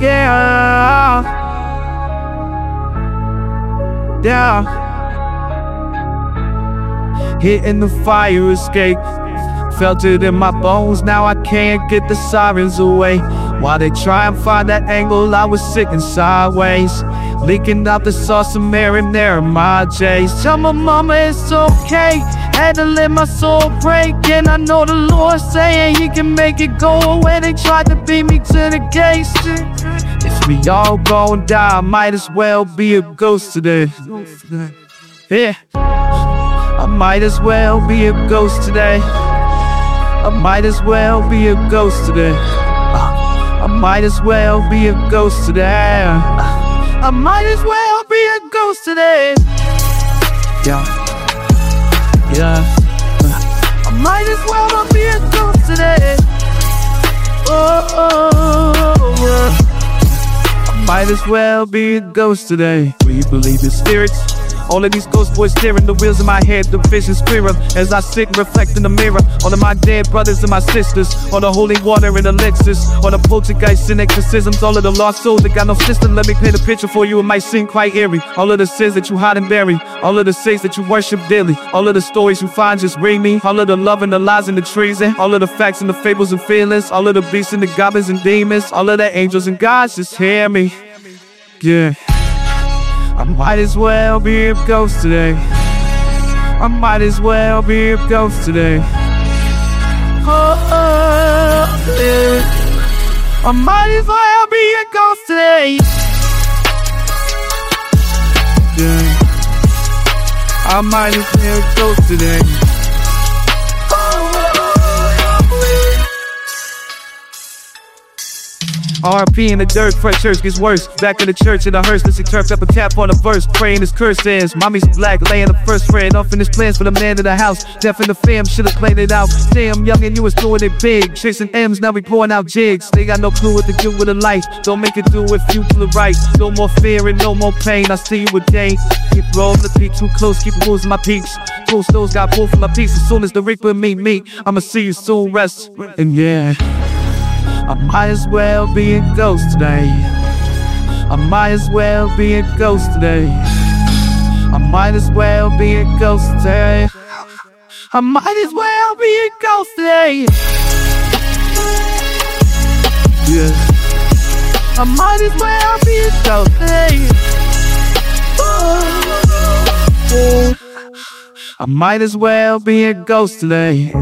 Yeah. Yeah. Hitting the fire escape. Felt it in my bones, now I can't get the sirens away. While they try and find that angle, I was sitting sideways. Leaking out the sauce of marinara, my J's. Tell my mama it's okay. Had to let my soul break, and I know the Lord saying He can make it go away. They tried to beat me to the gates. We all gon' die, might as well be a ghost today. Yeah. I might as well be a ghost today. I might as well be a ghost today. I might as well be a ghost today. I might as well be a ghost today. Yeah. Yeah. I might as well be a ghost today. Oh, oh, oh, might as well be a ghost today. We believe in spirits. All of these ghost boys steering the wheels in my head, the vision spirit as I sit and reflect in the mirror. All of my dead brothers and my sisters, on the holy water the Lexus, on the poltergeist and exorcisms, all of the lost souls that got no system. Let me paint a picture for you, it might seem quite eerie. All of the sins that you hide and bury, all of the saints that you worship daily, all of the stories you find just ring me, all of the love and the lies and the treason, all of the facts and the fables and feelings, all of the beasts and the goblins and demons, all of the angels and gods, just hear me. Yeah. I might as well be a ghost today. I might as well be a ghost today. Oh, yeah. I might as well be a ghost today. Yeah. I might as well be a ghost today. RP in the dirt, fresh church gets worse. Back in the church in the hearse, listen turfed up a tap on a verse. Praying his curse ends. Mommy's black, laying the first friend. Off in his plans for the man in the house. Deaf in the fam, should've played it out. Damn, young and you was doing it big. Chasing M's, now we pouring out jigs. They got no clue what to do with a life. Don't make it do if you do it right. No more fear and no more pain. I see you a day. Keep rolling the beat too close, keep losing my peeps. Post those got pulled from my piece. As soon as the Reaper meet me, I'ma see you soon. Rest and yeah. I might as well be a ghost today. I might as well be a ghost today. I might as well be a ghost today. I might as well be a ghost today. Yeah. I might as well be a ghost today. I might as well be a ghost today.